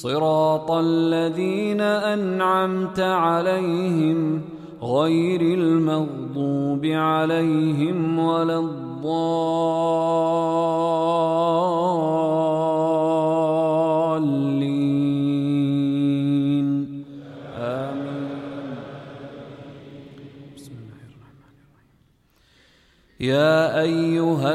صراط الذين أنعمت عليهم غير المغضوب عليهم ولا الضالين. آمين. بسم الله الرحمن الرحيم. يا أيها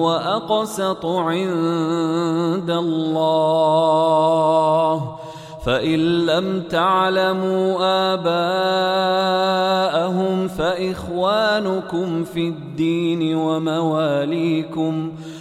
هو أقسط عند الله. فإن لم تعلموا آباءهم فإخوانكم في الدين ومواليكم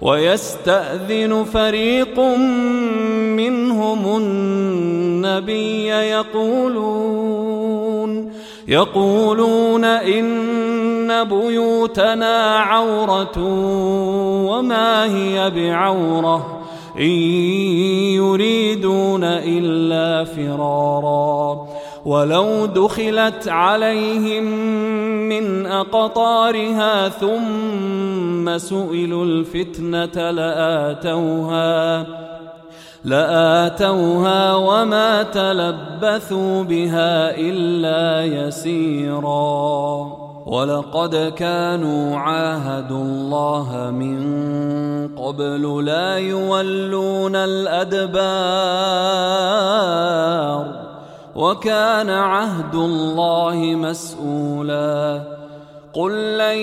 ويستأذن فريق منهم النبي يقولون يقولون إن بيوتنا عورة وما هي بعورة إن يريدون إلا فرارا ولو دخلت عليهم من أقطارها ثم سئلوا الفتنة لآتوها لآتوها وما تلبثوا بها إلا يسيراً ولقد كانوا عاهدوا الله من قبل لا يولون الادبار وكان عهد الله مسؤولا. قل لن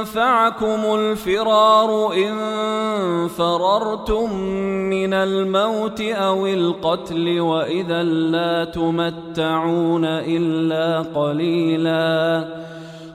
ينفعكم الفرار إن فررتم من الموت أو القتل وإذا لا تمتعون إلا قليلا.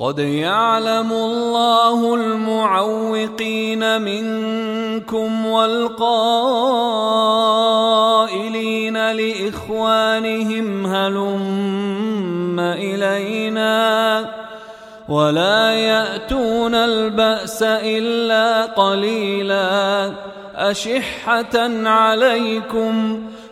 قد يعلم الله المعوقين منكم والقائلين لاخوانهم هلم الينا ولا ياتون الباس الا قليلا اشحه عليكم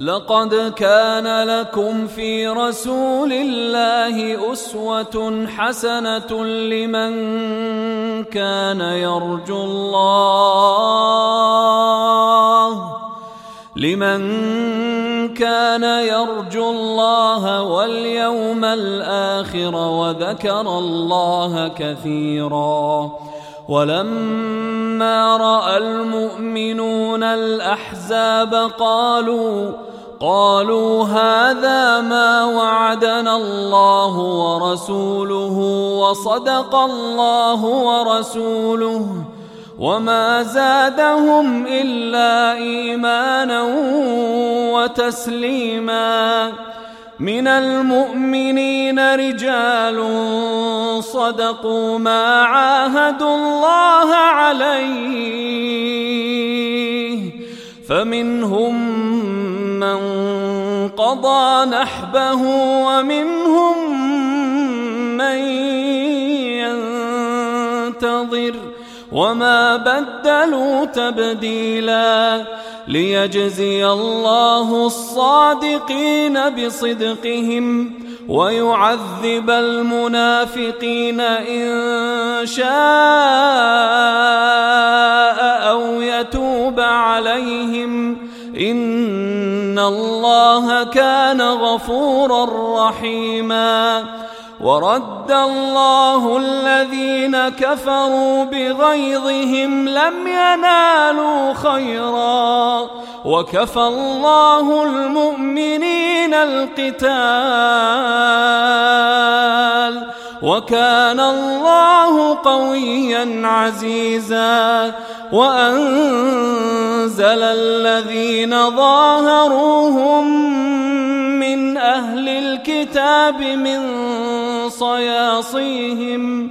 لقد كان لكم في رسول الله أسوة حسنة لمن كان يرجو الله لمن كان يرجو الله واليوم الآخر وذكر الله كثيرا. ولما رأى المؤمنون الأحزاب قالوا قالوا هذا ما وعدنا الله ورسوله وصدق الله ورسوله وما زادهم إلا إيمانا وتسليما من المؤمنين رجال صدقوا ما عاهدوا الله عليه فمنهم من قضى نحبه ومنهم من منتظر وما بدلوا تبديلا ليجزي الله الصادقين بصدقهم ويعذب المنافقين ان شاء أو يتوب عليهم ان الله كان غفورا رحيما. ورد الله الذين كفروا بغيظهم لم ينالوا خيرا. وكفى الله المؤمنين القتال. وكان الله قويا عزيزا وأنزل الذين ظاهروهم من أهل الكتاب من صياصيهم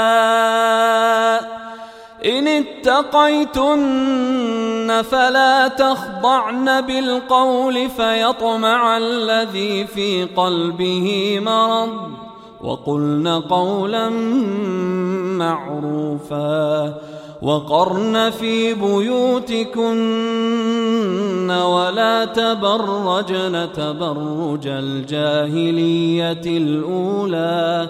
اتقيتن فلا تخضعن بالقول فيطمع الذي في قلبه مرض وقلن قولا معروفا وقرن في بيوتكن ولا تبرجن تبرج الجاهليه الاولى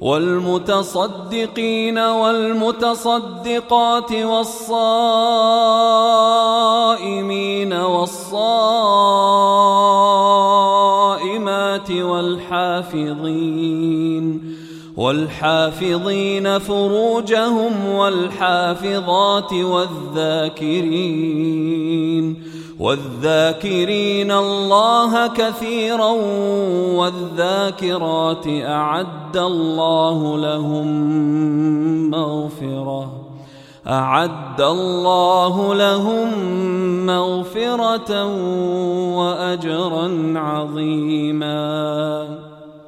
والمتصدقين والمتصدقات والصائمين والصائمات والحافظين والحافظين فروجهم والحافظات والذاكرين والذاكرين الله كثيرا والذاكرات أعد الله لهم مغفرة أعد الله لهم مغفرة وأجرا عظيماً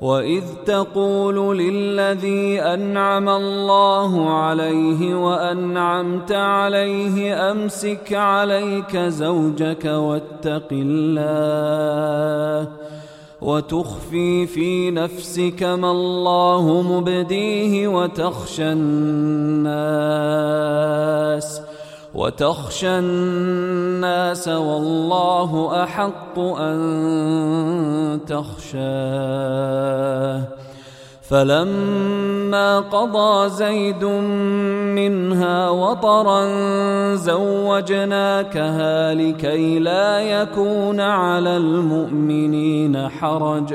واذ تقول للذي انعم الله عليه وانعمت عليه امسك عليك زوجك واتق الله وتخفي في نفسك ما الله مبديه وتخشى الناس وتخشى الناس والله أحق أن تخشاه. فلما قضى زيد منها وطرا زوجناكها لكي لا يكون على المؤمنين حرج.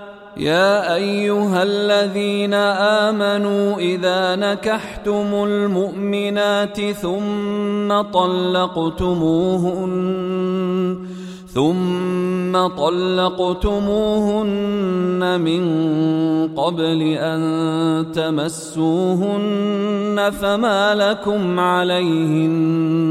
يا أيها الذين آمنوا إذا نكحتم المؤمنات ثم طلقتموهن ثم طلقتموهن من قبل أن تمسوهن فما لكم عليهن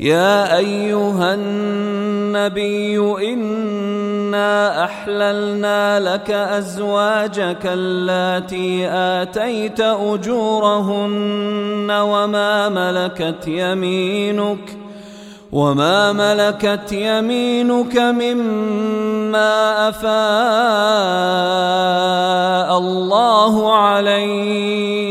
يا أيها النبي إنا أحللنا لك أزواجك اللاتي آتيت أجورهن وما ملكت يمينك وما ملكت يمينك مما أفاء الله عليك.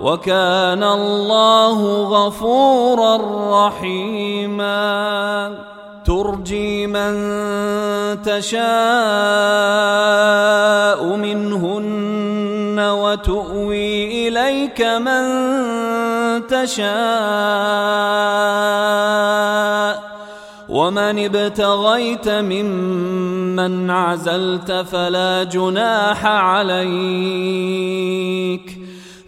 وكان الله غفورا رحيما. ترجي من تشاء منهن وتؤوي إليك من تشاء. ومن ابتغيت ممن عزلت فلا جناح عليك.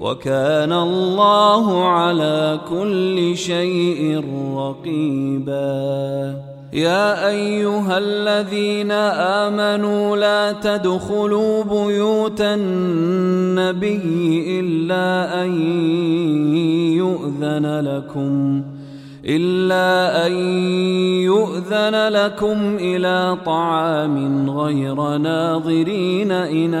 وكان الله على كل شيء رقيبا. يا أيها الذين آمنوا لا تدخلوا بيوت النبي إلا أن يؤذن لكم إلا أن يؤذن لكم إلى طعام غير ناظرين إناه.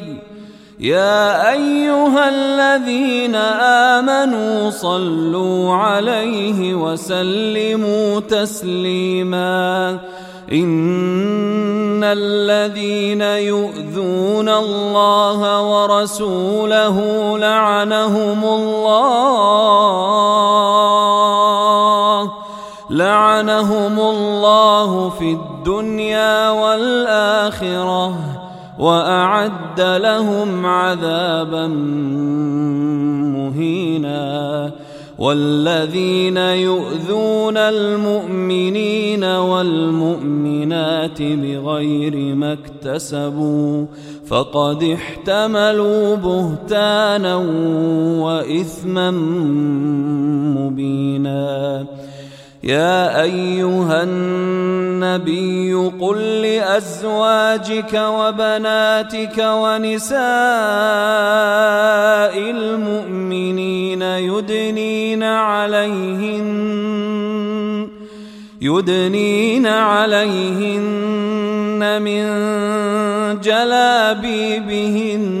يا أيها الذين آمنوا صلوا عليه وسلموا تسليما. إن الذين يؤذون الله ورسوله لعنهم الله لعنهم الله في الدنيا والآخرة. وأعد لهم عذابا مهينا. والذين يؤذون المؤمنين والمؤمنات بغير ما اكتسبوا فقد احتملوا بهتانا وإثما مبينا. يا أيها النبي قل لأزواجك وبناتك ونساء المؤمنين يدنين عليهن يدنين عليهن من جلابيبهن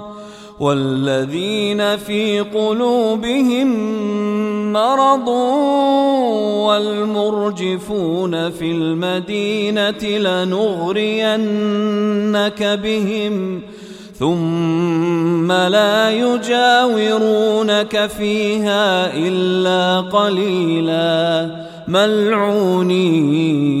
والذين في قلوبهم مرض والمرجفون في المدينة لنغرينك بهم ثم لا يجاورونك فيها إلا قليلا ملعونين.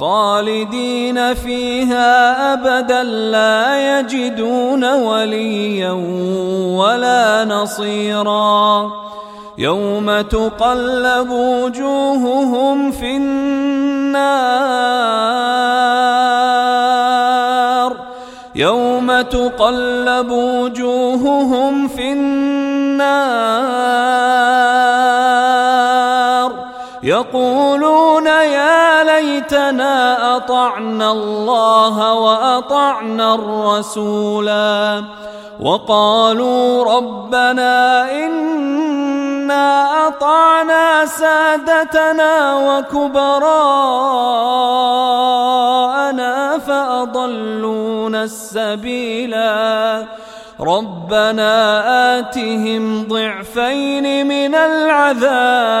خالدين فيها أبدا لا يجدون وليا ولا نصيرا. يوم تقلب وجوههم في النار. يوم تقلب وجوههم في النار. ليتنا أطعنا الله وأطعنا الرسولا وقالوا ربنا إنا أطعنا سادتنا وكبراءنا فأضلونا السبيلا ربنا آتهم ضعفين من العذاب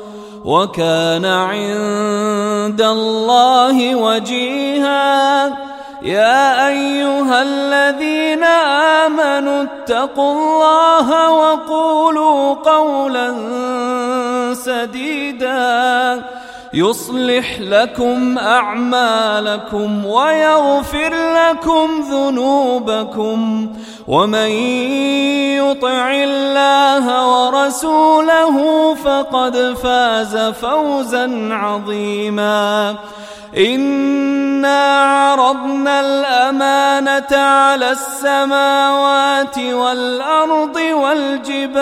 وكان عند الله وجيها. يا أيها الذين آمنوا اتقوا الله وقولوا قولا سديدا. يصلح لكم أعمالكم ويغفر لكم ذنوبكم ومن يطع الله ورسوله فقد فاز فوزا عظيما. إنا عرضنا الأمانة على السماوات والأرض والجبال.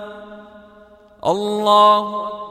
الله